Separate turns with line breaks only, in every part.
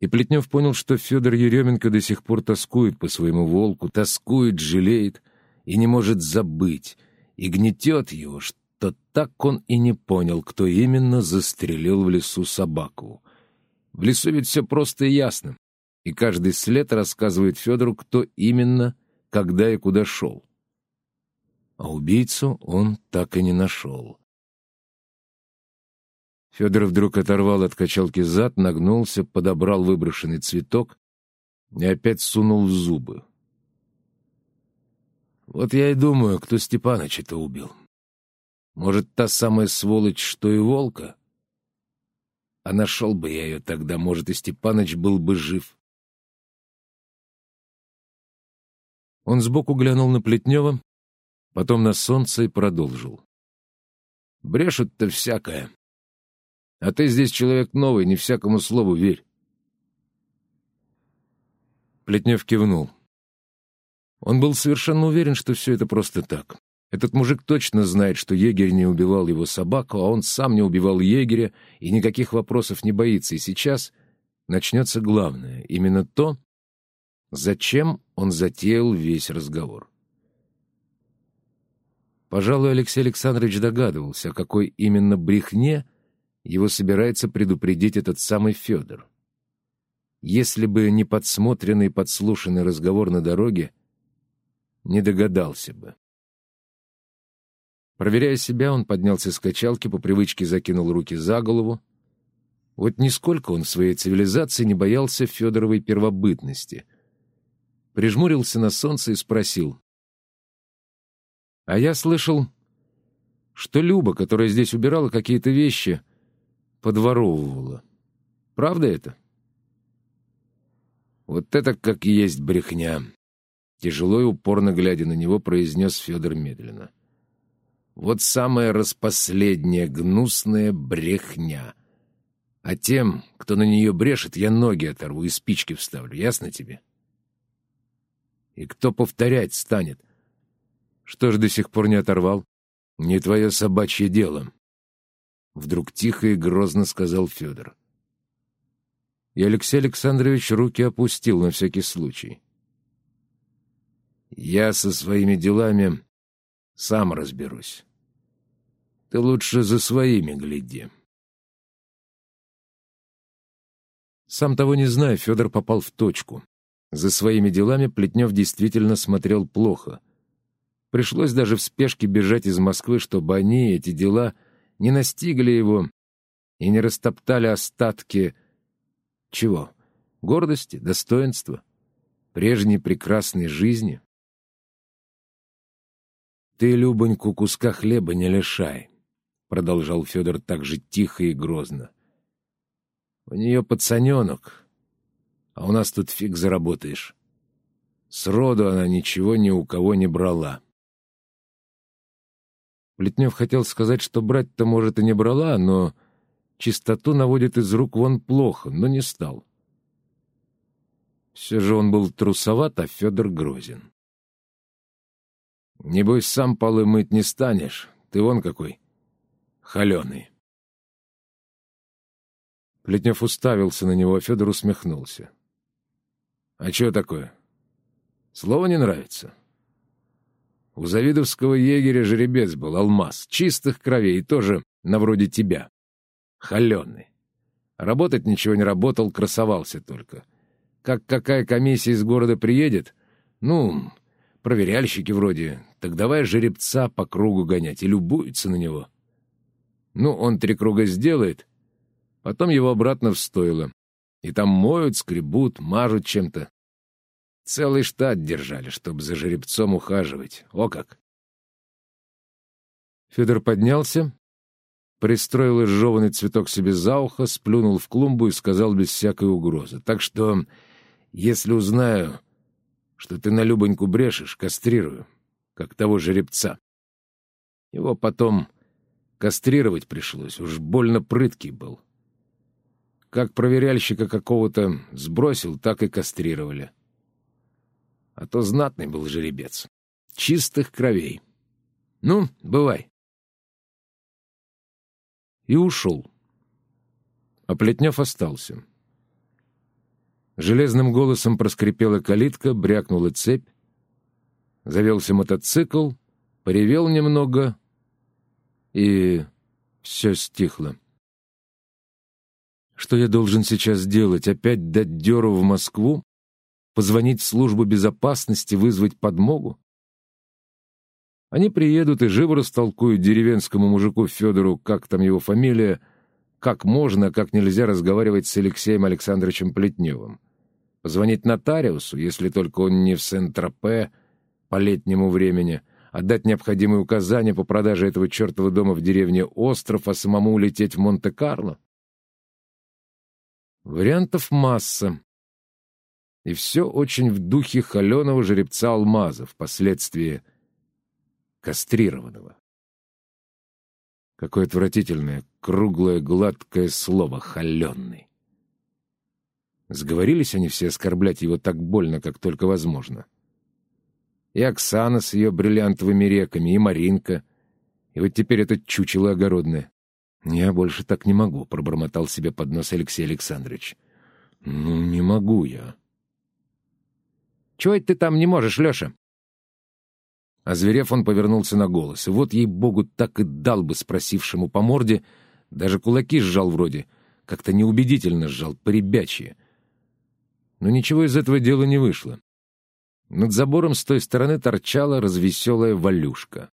И Плетнев понял, что Федор Еременко до сих пор тоскует по своему волку, тоскует, жалеет и не может забыть, и гнетет его, что так он и не понял, кто именно застрелил в лесу собаку. В лесу ведь все просто и ясно, и каждый след рассказывает Федору, кто именно, когда и куда шел. А убийцу он так и не нашел. Федор вдруг оторвал от качалки зад, нагнулся, подобрал выброшенный цветок и опять сунул в зубы. Вот я и думаю, кто Степаныча-то убил. Может, та самая сволочь, что и волка? А нашел бы я ее тогда, может, и Степаныч был бы жив. Он сбоку глянул на Плетнева, потом на солнце и продолжил. Брешут-то всякое. А ты здесь человек новый, не всякому слову верь. Плетнев кивнул. Он был совершенно уверен, что все это просто так. Этот мужик точно знает, что егерь не убивал его собаку, а он сам не убивал егеря и никаких вопросов не боится. И сейчас начнется главное, именно то, зачем он затеял весь разговор. Пожалуй, Алексей Александрович догадывался, о какой именно брехне — его собирается предупредить этот самый Федор. Если бы не подсмотренный и подслушанный разговор на дороге, не догадался бы. Проверяя себя, он поднялся с качалки, по привычке закинул руки за голову. Вот нисколько он в своей цивилизации не боялся Федоровой первобытности. Прижмурился на солнце и спросил. «А я слышал, что Люба, которая здесь убирала какие-то вещи, подворовывала. Правда это? Вот это как есть брехня. Тяжело и упорно глядя на него, произнес Федор медленно. Вот самая распоследняя гнусная брехня. А тем, кто на нее брешет, я ноги оторву и спички вставлю. Ясно тебе? И кто повторять станет? Что ж до сих пор не оторвал? Не твое собачье дело. Вдруг тихо и грозно сказал Федор. И Алексей Александрович руки опустил на всякий случай. «Я со своими делами сам разберусь. Ты лучше за своими гляди». Сам того не зная, Федор попал в точку. За своими делами Плетнев действительно смотрел плохо. Пришлось даже в спешке бежать из Москвы, чтобы они, эти дела, не настигли его и не растоптали остатки... Чего? Гордости, достоинства, прежней прекрасной жизни? «Ты, Любоньку, куска хлеба не лишай», — продолжал Федор так же тихо и грозно. «У нее пацаненок, а у нас тут фиг заработаешь. Сроду она ничего ни у кого не брала». Плетнев хотел сказать, что брать-то, может, и не брала, но чистоту наводит из рук вон плохо, но не стал. Все же он был трусоват, а Федор грозен. «Небось, сам полы мыть не станешь, ты вон какой, холеный». Плетнев уставился на него, а Федор усмехнулся. «А что такое? Слово не нравится?» У завидовского егеря жеребец был, алмаз, чистых кровей, тоже на вроде тебя. Холеный. Работать ничего не работал, красовался только. Как какая комиссия из города приедет, ну, проверяльщики вроде, так давай жеребца по кругу гонять и любуются на него. Ну, он три круга сделает, потом его обратно в стойло. И там моют, скребут, мажут чем-то. Целый штат держали, чтобы за жеребцом ухаживать. О как! Федор поднялся, пристроил изжеванный цветок себе за ухо, сплюнул в клумбу и сказал без всякой угрозы. «Так что, если узнаю, что ты на Любоньку брешешь, кастрирую, как того жеребца. Его потом кастрировать пришлось, уж больно прыткий был. Как проверяльщика какого-то сбросил, так и кастрировали а то знатный был жеребец. Чистых кровей. Ну, бывай. И ушел. А Плетнев остался. Железным голосом проскрипела калитка, брякнула цепь. Завелся мотоцикл, поревел немного, и все стихло. Что я должен сейчас сделать? Опять дать дёру в Москву? Позвонить в службу безопасности, вызвать подмогу? Они приедут и живо растолкуют деревенскому мужику Федору, как там его фамилия, как можно, как нельзя разговаривать с Алексеем Александровичем Плетневым. Позвонить нотариусу, если только он не в Сент-Тропе по летнему времени, отдать необходимые указания по продаже этого чертова дома в деревне Остров, а самому улететь в Монте-Карло. Вариантов масса. И все очень в духе холеного жеребца алмаза, впоследствии кастрированного. Какое отвратительное, круглое, гладкое слово «холеный». Сговорились они все оскорблять его так больно, как только возможно. И Оксана с ее бриллиантовыми реками, и Маринка, и вот теперь это чучело огородное. «Я больше так не могу», — пробормотал себе под нос Алексей Александрович. «Ну, не могу я».
«Чего это ты там не можешь, Леша?»
Озверев, он повернулся на голос, и вот, ей-богу, так и дал бы спросившему по морде, даже кулаки сжал вроде, как-то неубедительно сжал, поребячье. Но ничего из этого дела не вышло. Над забором с той стороны торчала развеселая Валюшка.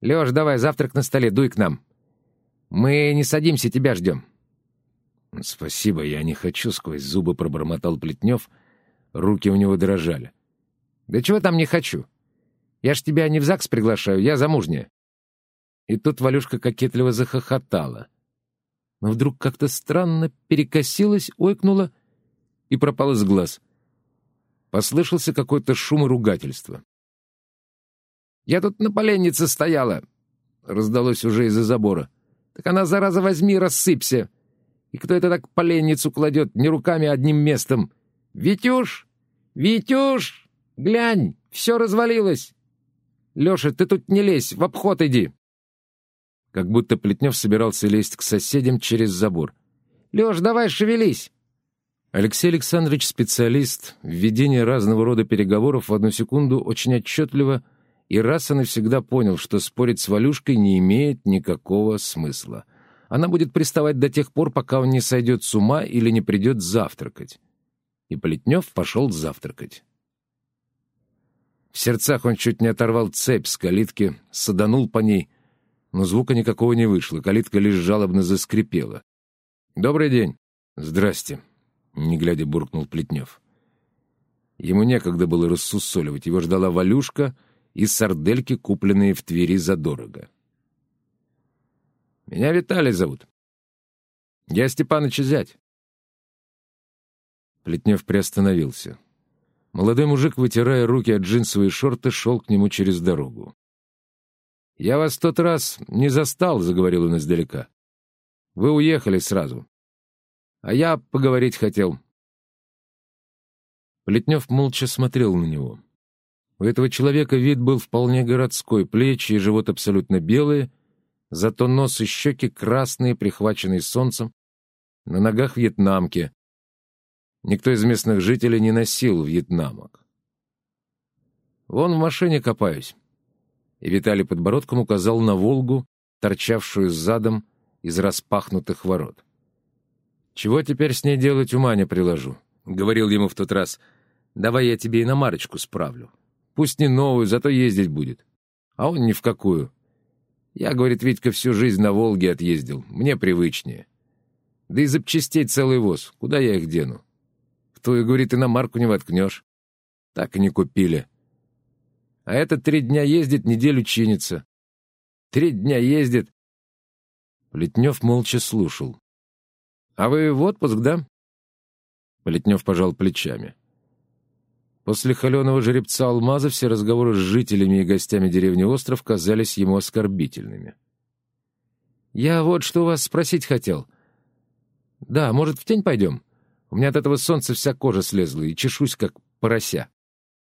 «Леш, давай, завтрак на столе, дуй к нам. Мы не садимся, тебя ждем».
«Спасибо, я не хочу», — сквозь зубы пробормотал Плетнев. Руки у него дрожали.
«Да чего там не хочу? Я ж тебя не в ЗАГС приглашаю, я замужняя».
И тут Валюшка кокетливо захохотала. Но вдруг как-то странно перекосилась, ойкнула и пропала с глаз. Послышался какой-то шум и ругательство.
«Я тут на поленнице стояла», — раздалось уже из-за забора. «Так она, зараза, возьми, рассыпься. И кто это так поленницу кладет не руками, а одним местом? Витюш! Витюш! Глянь, все развалилось! Леша, ты тут не лезь, в обход иди!»
Как будто Плетнев собирался лезть к соседям через забор.
«Леш, давай шевелись!»
Алексей Александрович, специалист в ведении разного рода переговоров, в одну секунду очень отчетливо и раз и навсегда понял, что спорить с Валюшкой не имеет никакого смысла. Она будет приставать до тех пор, пока он не сойдет с ума или не придет завтракать. И Плетнев пошел завтракать. В сердцах он чуть не оторвал цепь с калитки, саданул по ней, но звука никакого не вышло, калитка лишь жалобно заскрипела. «Добрый день!» «Здрасте!» — не глядя буркнул Плетнев. Ему некогда было рассусоливать, его ждала Валюшка и сардельки, купленные в Твери задорого. «Меня Виталий зовут. Я Степаныч зять». Плетнев приостановился. Молодой мужик, вытирая руки от джинсовые шорты, шел к нему через дорогу. «Я вас тот раз не застал», — заговорил он издалека. «Вы уехали сразу. А я поговорить хотел. Плетнев молча смотрел на него. У этого человека вид был вполне городской, плечи и живот абсолютно белые, зато нос и щеки красные, прихваченные солнцем, на ногах вьетнамки. Никто из местных жителей не носил вьетнамок. «Вон в машине копаюсь». И Виталий подбородком указал на «Волгу», торчавшую задом из распахнутых ворот. «Чего теперь с ней делать, ума не приложу», — говорил ему в тот раз. «Давай я тебе иномарочку справлю. Пусть не новую, зато ездить будет». А он ни в какую. Я, говорит, Витька, всю жизнь на Волге отъездил. Мне привычнее. Да и запчастей целый воз. Куда я их дену? Твою, говорит, иномарку не воткнешь. Так и не купили. А этот три дня ездит, неделю чинится. Три дня ездит. Плетнев молча слушал. «А вы в отпуск, да?» Плетнев пожал плечами. После холеного жеребца Алмаза все разговоры с жителями и гостями деревни Остров казались ему оскорбительными. «Я вот что у вас спросить хотел. Да, может, в тень пойдем? У меня от этого солнца вся кожа слезла и чешусь, как порося».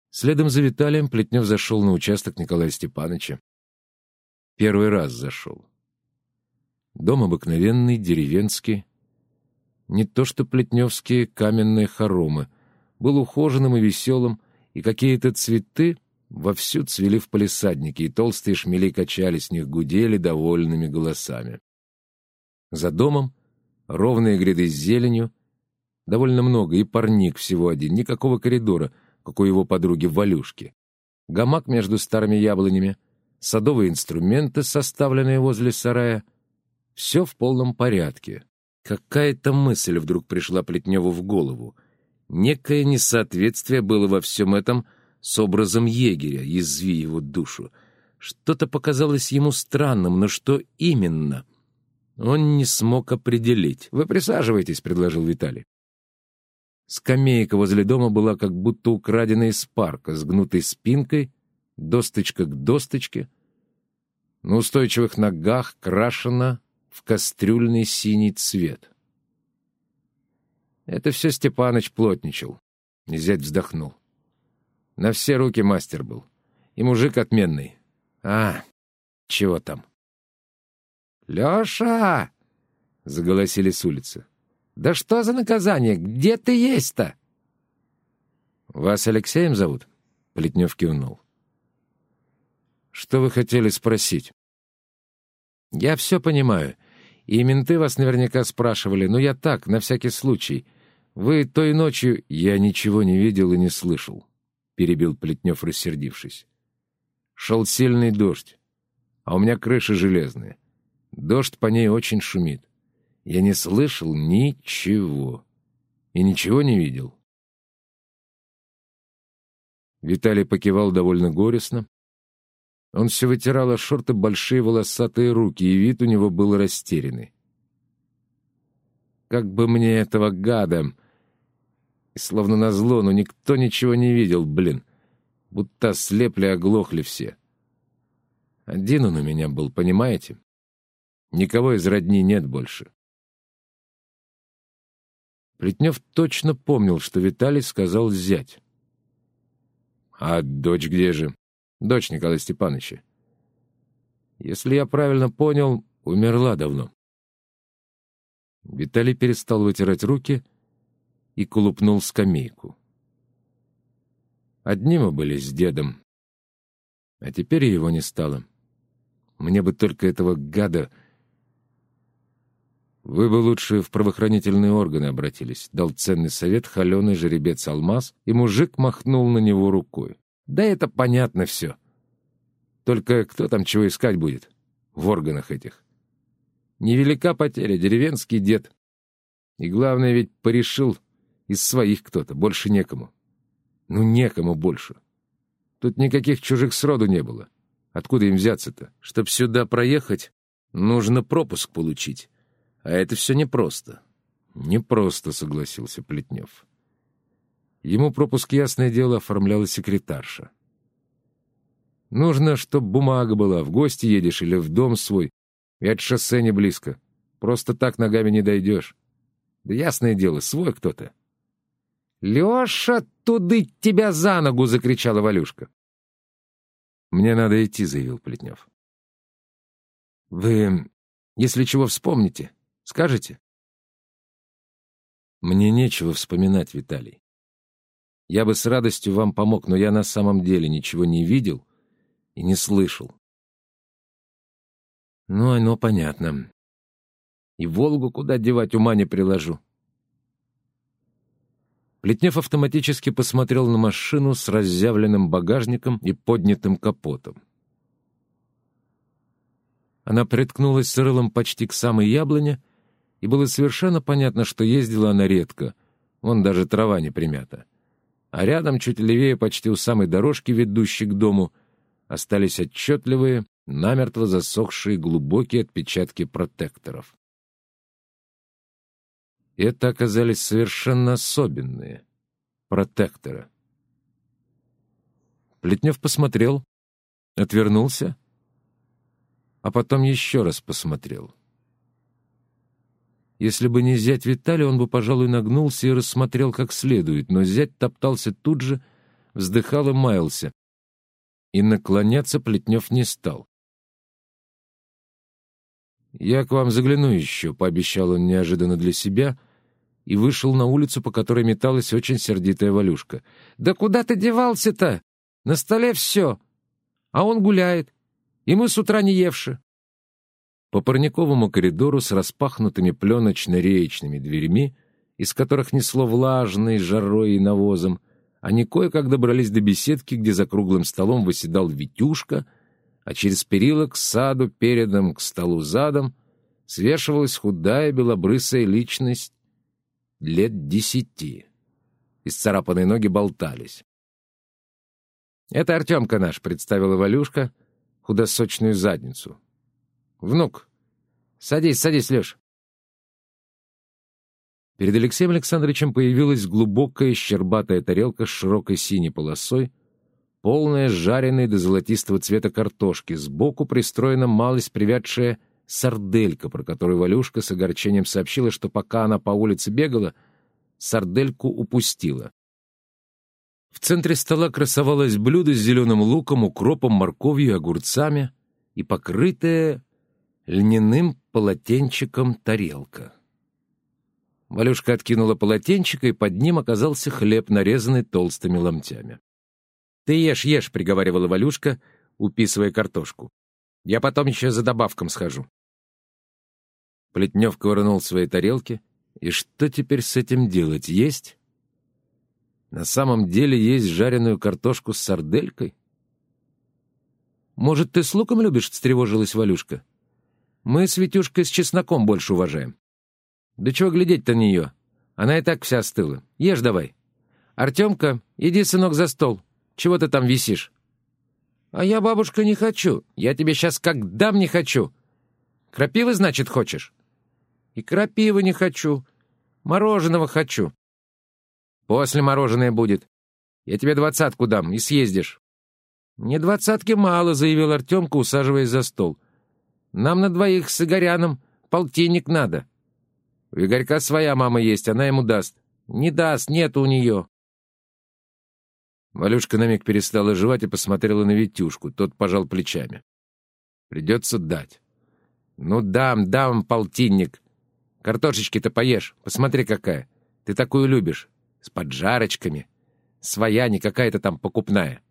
Следом за Виталием Плетнев зашел на участок Николая Степановича. Первый раз зашел. Дом обыкновенный, деревенский, Не то что плетневские каменные хоромы. Был ухоженным и веселым, и какие-то цветы вовсю цвели в палисаднике, и толстые шмели качали с них, гудели довольными голосами. За домом ровные гряды с зеленью, довольно много, и парник всего один, никакого коридора, как у его подруги Валюшки. Гамак между старыми яблонями, садовые инструменты, составленные возле сарая. Все в полном порядке. Какая-то мысль вдруг пришла Плетневу в голову. Некое несоответствие было во всем этом с образом егеря, язви его душу. Что-то показалось ему странным, но что именно? Он не смог определить. «Вы присаживайтесь», — предложил Виталий. Скамейка возле дома была как будто украдена из парка, с гнутой спинкой, досточка к досточке. На устойчивых ногах крашена в кастрюльный синий цвет. Это все Степаныч плотничал. Зять вздохнул. На все руки мастер был. И мужик отменный. А, чего там? «Леша!» — заголосили с улицы. «Да что за наказание? Где ты есть-то?» «Вас Алексеем зовут?» — Плетнев кивнул. «Что вы хотели спросить?» «Я все понимаю. И менты вас наверняка спрашивали, но я так, на всякий случай. Вы той ночью...» «Я ничего не видел и не слышал», — перебил Плетнев, рассердившись. «Шел сильный дождь, а у меня крыша железная. Дождь по ней очень шумит. Я не слышал ничего и ничего не видел». Виталий покивал довольно горестно, он все вытирал о шорты большие волосатые руки, и вид у него был растерянный. «Как бы мне этого гада!» И словно назло, но никто ничего не видел, блин. Будто слепли, оглохли все. Один он у меня был, понимаете? Никого из родни нет больше. Плетнев точно помнил, что Виталий сказал зять. «А дочь где же?» дочь Николая Степановича. Если я правильно понял, умерла давно. Виталий перестал вытирать руки и колупнул скамейку. Одни мы были с дедом, а теперь его не стало. Мне бы только этого гада... Вы бы лучше в правоохранительные органы обратились, дал ценный совет холеный жеребец Алмаз, и мужик махнул на него рукой. Да это понятно все. Только кто там чего искать будет в органах этих? Невелика потеря, деревенский дед. И главное ведь порешил из своих кто-то, больше некому. Ну, некому больше. Тут никаких чужих сроду не было. Откуда им взяться-то? Чтоб сюда проехать, нужно пропуск получить. А это все непросто. Непросто, согласился Плетнев. Ему пропуск, ясное дело, оформляла секретарша. Нужно, чтоб бумага была, в гости едешь или в дом свой. И от шоссе не близко. Просто так ногами не дойдешь. Да ясное дело, свой кто-то. «Леша, туды тебя за ногу!» — закричала Валюшка. «Мне надо идти», — заявил Плетнев. «Вы, если чего вспомните, скажете?» «Мне нечего вспоминать, Виталий. Я бы с радостью вам помог, но я на самом деле ничего не видел и не слышал. Ну, оно понятно. И Волгу куда девать ума не приложу. Плетнев автоматически посмотрел на машину с разъявленным багажником и поднятым капотом. Она приткнулась с рылом почти к самой яблоне, и было совершенно понятно, что ездила она редко, вон даже трава не примята а рядом, чуть левее, почти у самой дорожки, ведущей к дому, остались отчетливые, намертво засохшие глубокие отпечатки протекторов. Это оказались совершенно особенные протекторы. Плетнев посмотрел, отвернулся, а потом еще раз посмотрел — если бы не зять Виталий, он бы, пожалуй, нагнулся и рассмотрел как следует, но зять топтался тут же, вздыхал и маялся. И наклоняться Плетнев не стал. «Я к вам загляну еще», — пообещал он неожиданно для себя, и вышел на улицу, по которой металась очень сердитая Валюшка.
«Да куда ты девался-то? На столе все. А он гуляет. И мы с утра не евши».
По парниковому коридору с распахнутыми пленочно-реечными дверьми, из которых несло влажной жарой и навозом, они кое-как добрались до беседки, где за круглым столом выседал Витюшка, а через перила к саду, передом к столу задом, свешивалась худая белобрысая личность лет десяти. Исцарапанные ноги болтались.
«Это Артемка наш», — представила Валюшка худосочную задницу. «Внук, садись, садись, Леш».
Перед Алексеем Александровичем появилась глубокая щербатая тарелка с широкой синей полосой, полная жареной до золотистого цвета картошки, сбоку пристроена малость привядшая сарделька, про которую Валюшка с огорчением сообщила, что пока она по улице бегала, сардельку упустила. В центре стола красовалось блюдо с зеленым луком, укропом, морковью и огурцами и покрытая льняным полотенчиком тарелка. Валюшка откинула полотенчик, и под ним оказался хлеб, нарезанный толстыми ломтями.
«Ты ешь, ешь», — приговаривала Валюшка, уписывая картошку. «Я потом еще за добавком схожу».
Плетнев ковырнул свои тарелки. И что теперь с этим делать? Есть? На самом деле есть жареную картошку с сарделькой?
«Может, ты с луком любишь?» — встревожилась Валюшка. «Мы с Витюшкой с чесноком больше уважаем». «Да чего глядеть-то на нее? Она и так вся остыла. Ешь давай. Артемка, иди, сынок, за стол. Чего ты там висишь?» «А я, бабушка, не хочу. Я тебе сейчас как дам не хочу. Крапивы, значит, хочешь?» И крапивы не хочу. Мороженого хочу. После мороженое будет. Я тебе двадцатку дам и съездишь. Мне двадцатки мало, заявил Артемка, усаживаясь за стол. Нам на двоих с Игоряном полтинник надо. У Игорька своя мама есть, она ему даст. Не даст, нет у нее.
Валюшка на миг перестала жевать и посмотрела на Витюшку. Тот пожал плечами. Придется дать.
Ну, дам, дам полтинник. Картошечки-то поешь, посмотри какая. Ты такую любишь. С поджарочками. Своя, не какая-то там покупная.